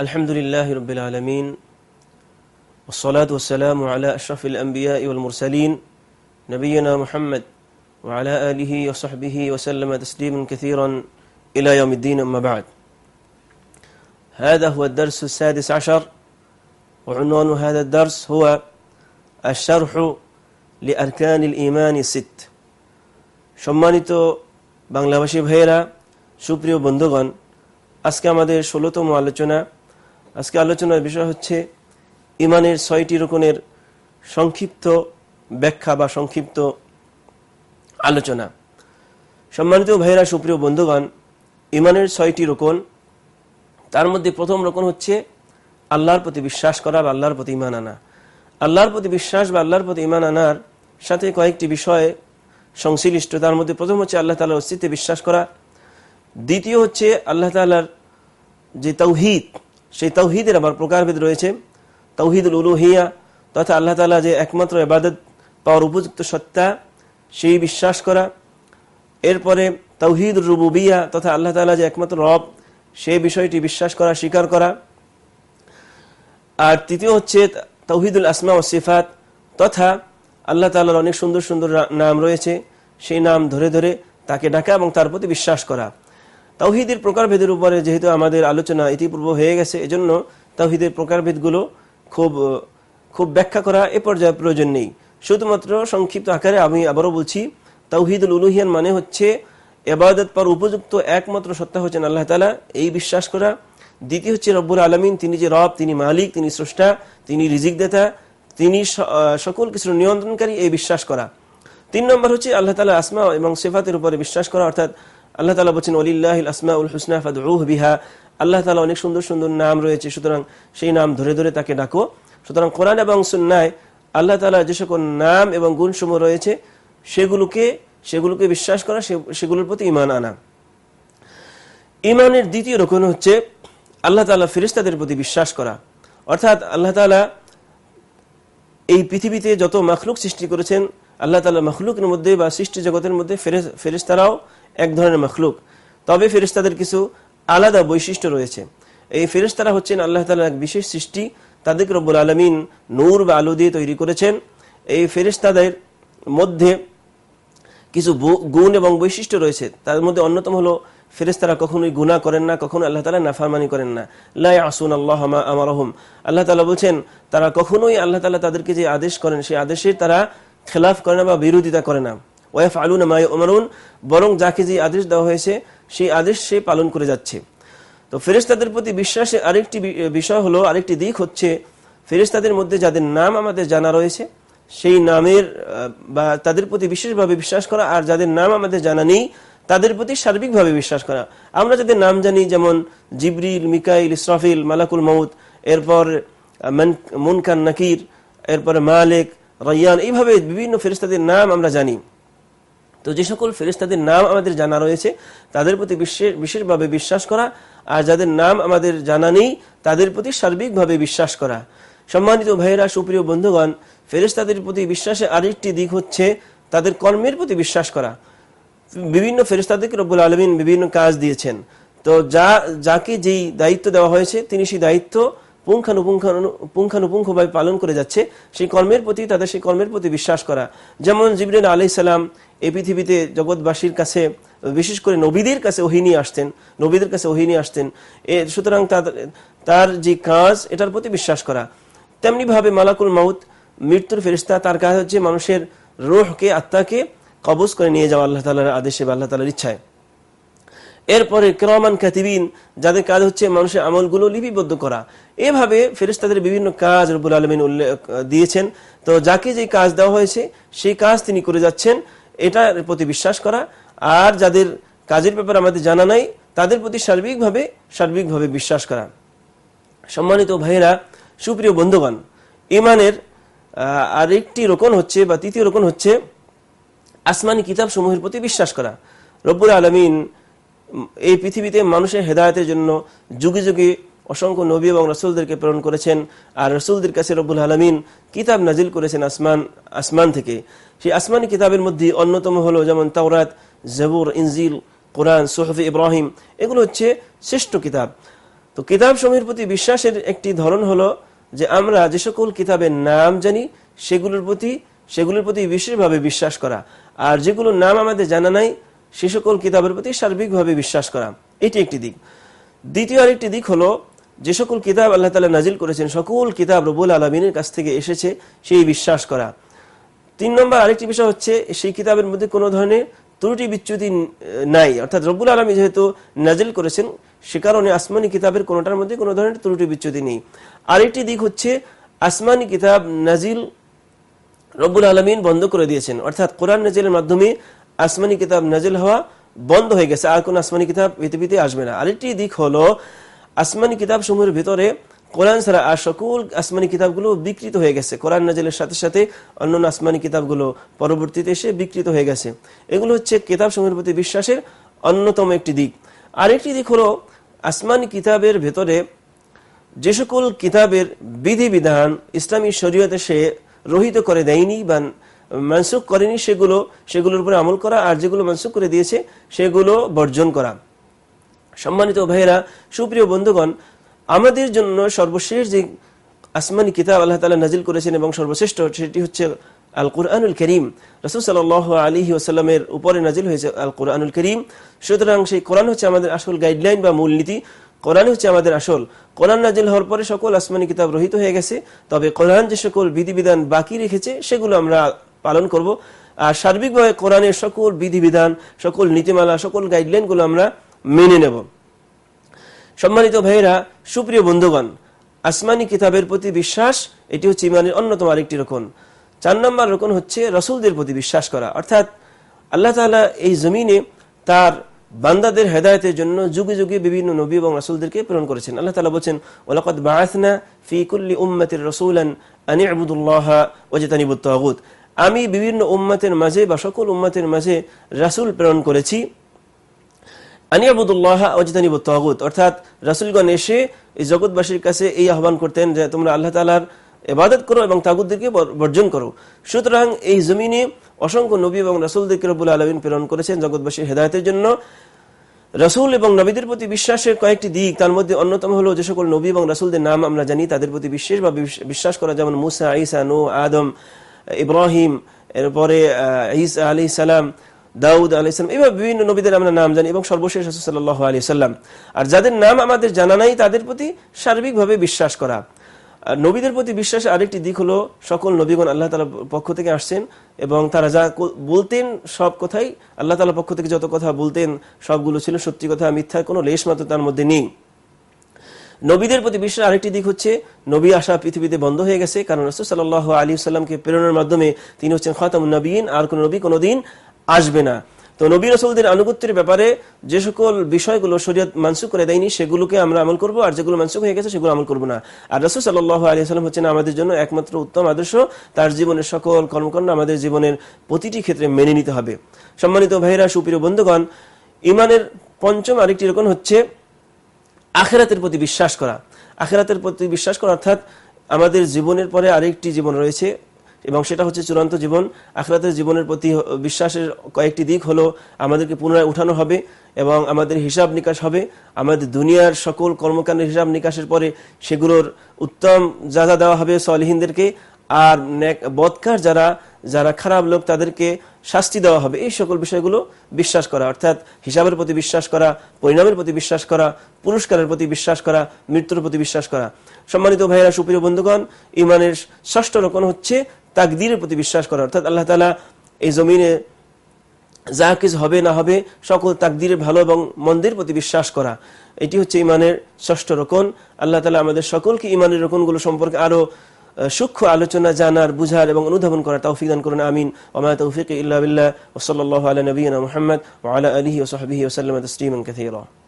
الحمد لله رب العالمين والصلاة والسلام على أشرف الأنبياء والمرسلين نبينا محمد وعلى آله وصحبه وسلم تسليما كثيرا إلى يوم الدين أما بعد هذا هو الدرس السادس عشر وعنوان هذا الدرس هو الشرح لأركان الإيمان الست সম্মানিত বাংলাভাষী ভাইয়েরা সুপ্রিয় বন্ধুগণ আজকে আমাদের ষোলোতম আলোচনা আজকে আলোচনার বিষয় হচ্ছে ইমানের ছয়টি রকমের সংক্ষিপ্ত ব্যাখ্যা বা সংক্ষিপ্ত আলোচনা। সম্মানিত ভাইয়েরা, সুপ্রিয় বন্ধুগণ, ইমানের ছয়টি রোকন, তার মধ্যে প্রথম রকম হচ্ছে আল্লাহর প্রতি বিশ্বাস করা বা আল্লাহর প্রতি ইমান আনা। আল্লাহর প্রতি বিশ্বাস বা আল্লাহর প্রতি ইমান আনার সাথে কয়েকটি বিষয়ে সংশ্লিষ্ট। তার মধ্যে প্রথম হচ্ছে আল্লাহ তালার অস্তিত্বে বিশ্বাস করা। দ্বিতীয় হচ্ছে আল্লাহ তালার যে তৌহিদ সেই তৌহিদের আবার প্রকারভেদ রয়েছে। তৌহিদুল উলুহিয়া তথা আল্লাহ তালা যে একমাত্র এবাদত পাওয়ার উপযুক্ত সত্তা, সেই বিশ্বাস করা। এরপরে তৌহিদ রুবুবিয়া তথা আল্লাহ তালা যে একমাত্র রব, সেই বিষয়টি বিশ্বাস করা, স্বীকার করা। আর তৃতীয় হচ্ছে তৌহিদুল আসমা ও সিফাত তথা আল্লাহ তালার অনেক সুন্দর সুন্দর নাম রয়েছে। সেই নাম ধরে ধরে তাকে ডাকা এবং তার প্রতি বিশ্বাস করা। তৌহিদের প্রকারভেদের উপরে যেহেতু আমাদের আলোচনা ইতিপূর্ব হয়ে গেছে, এজন্য তৌহিদের প্রকারভেদগুলো খুব খুব ব্যাখ্যা করা এ পর্যায়ে প্রয়োজন নেই। শুধুমাত্র সংক্ষিপ্ত আকারে আমি আবারও বলছি তৌহিদুল উলুহিয়ান মানে হচ্ছে এবাদত পর উপযুক্ত একমাত্র সত্তা হচ্ছেন আল্লাহ তালা এই বিশ্বাস করা। দ্বিতীয় হচ্ছে রব্বুল আলমিন, তিনি যে রব, তিনি মালিক, তিনি স্রষ্টা, তিনি রিজিক দেতা তিনি সকল কিছুর নিয়ন্ত্রণকারী, এই বিশ্বাস করা। তিন নম্বর হচ্ছে আল্লাহ তালা আসমা এবং সেফাতের উপরে বিশ্বাস করা, অর্থাৎ আল্লাহ তালা বলছেন অলিল্লাহ আসমা উল হুসনা ফাদুহ বিহা। আল্লাহ তালা অনেক সুন্দর সুন্দর নাম রয়েছে, সুতরাং সেই নাম ধরে ধরে তাকে ডাকো। সুতরাং কোরআন এবং সুন্নায় আল্লাহ তালা যে সকল নাম এবং গুণসমূহ রয়েছে, সেগুলোকে সেগুলোকে বিশ্বাস করা সেগুলোর প্রতি ইমান আনা। ইমানের দ্বিতীয় রকম হচ্ছে আল্লাহ তালা ফেরিস্তাদের প্রতি বিশ্বাস করা। অর্থাৎ আল্লাহ তালা এই পৃথিবীতে যত মখলুক সৃষ্টি করেছেন, আল্লাহ তালা মখলুকের মধ্যে বা সৃষ্টি জগতের মধ্যে ফেরিস্তারাও এক ধরনের মখলুক। তবে ফেরিস্তাদের কিছু আলাদা বৈশিষ্ট্য রয়েছে। এই ফেরিস্তারা হচ্ছেন আল্লাহ তালার এক বিশেষ সৃষ্টি। তাদেরকে রব্বুল আলমিন নূর বা আলু দিয়ে তৈরি করেছেন। এই ফেরিস্তাদের মধ্যে কিছু গুণ এবং বৈশিষ্ট্য রয়েছে। তার মধ্যে অন্যতম হলো ফেরেস্তারা কখনোই গুণা করেন না কখনো আল্লাহ তালা নাফারমানি করেন না। লাই আসুন আল্লাহ আমারহম। আল্লাহ তালা বলছেন, তারা কখনোই আল্লাহ তালা তাদেরকে যে আদেশ করেন, সেই আদেশের তারা খেলাফ করে না বা বিরোধিতা করে না। ওয়েফ আলুন মাই ওমারুন বরং যাকে যে আদেশ দেওয়া হয়েছে, সেই আদেশ সে পালন করে যাচ্ছে। তো ফেরেস্তাদের প্রতি বিশ্বাসের আরেকটি বিষয় হলো, আরেকটি দিক হচ্ছে ফেরেস্তাদের মধ্যে যাদের নাম আমাদের জানা রয়েছে, সেই নামের বা তাদের প্রতি বিশেষভাবে বিশ্বাস করা, আর যাদের নাম আমাদের জানা নেই, তাদের প্রতি সার্বিকভাবে বিশ্বাস করা। আমরা যাদের নাম জানি, যেমন জিবরিল, মিকাইল, ইসরাফিল, মালাকুল মৌদ এরপর মুনকান নাকির, এরপরে মালেক, রাইয়ান, এইভাবে বিভিন্ন ফেরিস্তাদের নাম আমরা জানি। তো যে সকল ফেরিস্তাদের নাম আমাদের জানা রয়েছে, তাদের প্রতি বিশেষ বিশেষভাবে বিশ্বাস করা, আর যাদের নাম আমাদের জানা নেই, তাদের প্রতি সার্বিকভাবে বিশ্বাস করা। সম্মানিত ভাইয়েরা, সুপ্রিয় বন্ধুগণ ফেরিস্তাদের প্রতি বিশ্বাসের আরেকটি দিক হচ্ছে তাদের কর্মের প্রতি বিশ্বাস করা। বিভিন্ন ফেরিস্তাদেরকে রব্বুল আলমিন বিভিন্ন কাজ দিয়েছেন। তো যা, যাকে যেই দায়িত্ব দেওয়া হয়েছে, তিনি সেই দায়িত্ব পুঙ্খানুপুঙ্খভাবে পালন করে যাচ্ছে সেই কর্মের প্রতি, তাদের সেই কর্মের প্রতি বিশ্বাস করা। যেমন জিবরিন আলি সাল্লাম এই পৃথিবীতে জগৎবাসীর কাছে, বিশেষ করে নবীদের কাছে ওহিনী আসতেন, নবীদের কাছে ওহিনী আসতেন। এ সুতরাং তার যে কাজ, এটার প্রতি বিশ্বাস করা। তেমনিভাবে মালাকুল মাউত, মৃত্যুর ফেরিস্তা তার কাজ হচ্ছে মানুষের রোহকে, আত্মাকে কবজ করে নিয়ে যাওয়া আল্লাহ তালার আদেশে বা আল্লাহ তালার ইচ্ছায়। এরপরে ক্রমান খ্যাতিবিন যাদের কাজ হচ্ছে মানুষের আমলগুলো লিপিবদ্ধ করা। এভাবে ফেরিস্তাদের বিভিন্ন কাজ রবুল আলমিন উল্লেখ দিয়েছেন। তো যাকে যে কাজ দেওয়া হয়েছে, সেই কাজ তিনি করে যাচ্ছেন, এটার প্রতি বিশ্বাস করা। আর যাদের কাজের ব্যাপারে আমাদের জানা নাই, তাদের প্রতি সার্বিকভাবে সার্বিকভাবে বিশ্বাস করা। সম্মানিত ভাইয়েরা, সুপ্রিয় বন্ধুগণ ইমানের আরেকটি রোকন হচ্ছে বা তৃতীয় রোকন হচ্ছে আসমানি কিতাব সমূহের প্রতি বিশ্বাস করা। রব্বুল আলমিন এই পৃথিবীতে মানুষের হেদায়তের জন্য যুগে যুগে অসংখ্য নবী এবং রসুলদেরকে প্রেরণ করেছেন। আর রসুলদের কাছে রব্বুল আলমিন কিতাব নাজিল করেছেন আসমান আসমান থেকে। সেই আসমানি কিতাবের মধ্যে অন্যতম হলো যেমন তাওরাত, জবুর, ইনজিল, কোরআন, সোহফি ইব্রাহিম। এগুলো হচ্ছে শ্রেষ্ঠ কিতাব। তো কিতাব সমূহের প্রতি বিশ্বাসের একটি ধরন হলো যে আমরা যে সকল কিতাবের নাম জানি, সেগুলোর প্রতি সেগুলোর প্রতি বিশেষভাবে বিশ্বাস করা। আর যেগুলোর নাম আমাদের জানা নাই সে সকল কিতাবের প্রতি সার্বিকভাবে বিশ্বাস করা। এটি একটি দিক। দ্বিতীয় আরেকটি দিক হলো, যে সকল কিতাব আল্লাহ তালা নাজিল করেছেন, সকল কিতাব রবুল আলমিনের কাছ থেকে এসেছে, সেই বিশ্বাস করা। তিন নম্বর আরেকটি বিষয় হচ্ছে, সেই কিতাবের মধ্যে কোনো ধরনের ত্রুটি বিচ্যুতি নাই। অর্থাৎ রব্বুল আলমী যেহেতু নাজিল করেছেন, সে কারণে আসমানি কিতাবের কোনোটার মধ্যে কোনো ধরনের ত্রুটি বিচ্যুতি নেই। আরেকটি দিক হচ্ছে, আসমানি কিতাব নাজিল রব্বুল আলমিন বন্ধ করে দিয়েছেন। অর্থাৎ কোরআন নাজিলের মাধ্যমে আসমানি কিতাব নাজিল হওয়া বন্ধ হয়ে গেছে, আর কোন আসমানি কিতাব পৃথিবীতে আসবে না। আরেকটি দিক হলো, আসমানি কিতাব সমূহের ভিতরে কোরআন ছাড়া আর সকল আসমানি কিতাবগুলো বিকৃত হয়ে গেছে। কোরআন নাজিলের সাথে সাথে অন্যান্য আসমানি কিতাবগুলো পরবর্তীতে এসে বিকৃত হয়ে গেছে। এগুলো হচ্ছে কিতাব সমূহের প্রতি বিশ্বাসের অন্যতম একটি দিক। আরেকটি দিক হলো, আসমানি কিতাবের ভেতরে যে সকল কিতাবের বিধিবিধান ইসলামী শরীয়তে সে রহিত করে দেয়নি বা মানসুখ করেনি সেগুলো, সেগুলোর উপরে আমল করা আর যেগুলো মানসুখ করে দিয়েছে সেগুলো বর্জন করা। সম্মানিত ভাইয়েরা, সুপ্রিয় বন্ধুগণ, আমাদের জন্য সর্বশেষ যে আসমানি কিতাব আল্লাহ তালা নাজিল করেছেন এবং সর্বশ্রেষ্ঠ সেটি হচ্ছে আল কুরআনুল করিম। রসুল সাল আলী ওসাল্লামের উপরে নাজিল হয়েছে আল কুরআনুল করিম। সুতরাং সেই কোরআন হচ্ছে আমাদের আসল গাইডলাইন বা মূলনীতি কোরআন হচ্ছে আমাদের আসল। কোরআন নাজিল হওয়ার পরে সকল আসমানি কিতাব রহিত হয়ে গেছে। তবে কোরআন যে সকল বিধিবিধান বাকি রেখেছে, সেগুলো আমরা পালন করব। আর সার্বিকভাবে কোরআনের সকল বিধিবিধান, সকল নীতিমালা, সকল গাইডলাইনগুলো আমরা মেনে নেব। সম্মানিত ভাইয়েরা, সুপ্রিয় বন্ধুগণ, আসমানি কিতাবের প্রতি বিশ্বাস, এটি হচ্ছে ইমানের অন্যতম আরেকটি রকম চার নম্বর রকম হচ্ছে রসুলদের প্রতি বিশ্বাস করা। অর্থাৎ আল্লাহ তালা এই জমিনে তার বান্দাদের হেদায়তের জন্য যুগে যুগে বিভিন্ন নবী এবং রাসুলদেরকে প্রেরণ করেছেন। আল্লাহ তালা বলছেন ওলাকত বাসনা ফি কুল্লি উম্মতের রসুলান আনি আবুদুল্লাহ ওজেতানিবুত আমি বিভিন্ন উম্মাতের মাঝে বা সকল উম্মাতের মাঝে রাসুল প্রেরণ করেছি। জগৎবাসীর হেদায়তের জন্য। রসুল এবং নবীদের প্রতি বিশ্বাসের কয়েকটি দিক, তার মধ্যে অন্যতম হলো যে সকল নবী এবং রাসুলদের নাম আমরা জানি, তাদের প্রতি বিশ্বাস বা বিশ্বাস করা যেমন মুসা ইসা নো আদম ইব্রাহিম, এরপরে ইসা আলি সালাম, দাউদ আলাইসালাম এভাবে বিভিন্ন নবীদের আমরা নাম জানি এবং সর্বশেষ সাল্লাহ আলি সাল্লাম। আর যাদের নাম আমাদের জানা নাই, তাদের প্রতি সার্বিকভাবে বিশ্বাস করা। নবীদের প্রতি বিশ্বাসের আরেকটি দিক হলো, সকল নবীগণ আল্লাহ তালা পক্ষ থেকে আসছেন এবং তারা যা বলতেন সব কথাই আল্লাহ তালা পক্ষ থেকে যত কথা বলতেন, সবগুলো ছিল সত্যি কথা মিথ্যার কোনো লেশ মাত্র তার মধ্যে নেই। নবীদের প্রতি বিশ্বাস আরেকটি দিক হচ্ছে, নবী আসা পৃথিবীতে বন্ধ হয়ে গেছে, কারণ রসুল সাল্লাহ আলী সাল্লামকে প্রেরণের মাধ্যমে তিনি হচ্ছেন খাতাম নবীন, আর কোন নবী কোনোদিন আসবে না। তো নবী রসুলদের আনুগত্যের ব্যাপারে যে সকল বিষয়গুলো শরীয়ত মানসুক করে দেয়নি, সেগুলোকে আমরা আমল করব, আর যেগুলো মানসুক হয়ে গেছে, সেগুলো আমল করব না। আর রসুল সাল্লাহ আলী সাল্লাম হচ্ছেন আমাদের জন্য একমাত্র উত্তম আদর্শ, তার জীবনের সকল কর্মকাণ্ড আমাদের জীবনের প্রতিটি ক্ষেত্রে মেনে নিতে হবে। সম্মানিত ভাইরা সুপ্রিয় বন্ধুগণ ইমানের পঞ্চম আরেকটি রকম হচ্ছে আখেরাতের প্রতি বিশ্বাস করা। আখেরাতের প্রতি বিশ্বাস করা অর্থাৎ আমাদের জীবনের পরে আরেকটি জীবন রয়েছে এবং সেটা হচ্ছে চূড়ান্ত জীবন। আখরাতের জীবনের প্রতি বিশ্বাসের কয়েকটি দিক হলো আমাদেরকে পুনরায় উঠানো হবে এবং আমাদের হিসাব নিকাশ হবে। আমাদের দুনিয়ার সকল কর্মকাণ্ডের হিসাব নিকাশের পরে সেগুলোর উত্তম যা দেওয়া হবে সলহিনদেরকে। আর বৎকার যারা যারা খারাপ লোক তাদেরকে শাস্তি দেওয়া হবে। এই সকল বিষয়গুলো বিশ্বাস করা, অর্থাৎ হিসাবের প্রতি বিশ্বাস করা, পরিণামের প্রতি বিশ্বাস করা, পুরস্কারের প্রতি বিশ্বাস করা, মৃত্যুর প্রতি বিশ্বাস করা। সম্মানিত ভাইয়েরা, সুপ্রিয় বন্ধুগণ ইমানের ষষ্ঠ রকম হচ্ছে তাকদিরের প্রতি বিশ্বাস করা। অর্থাৎ আল্লাহ তালা এই জমিনে যা কিছু হবে না হবে সকল তাকদিরের ভালো এবং মন্দির প্রতি বিশ্বাস করা। এটি হচ্ছে ইমানের ষষ্ঠ রকম আল্লাহ তালা আমাদের সকলকে ইমানের রকমগুলো সম্পর্কে আরও সূক্ষ্ম আলোচনা জানার, বুঝার এবং অনুধাবন করার তৌফিক দান করুন, আমিন। ওমা তৌফিক ইল্লা বিল্লাহ। ওসল্লাহ আলা নবীনা মোহাম্মদ ওয়া আলা আলিহি ওয়া সাহবিহি ওয়া সাল্লাম তাসলিমান কাসীরা।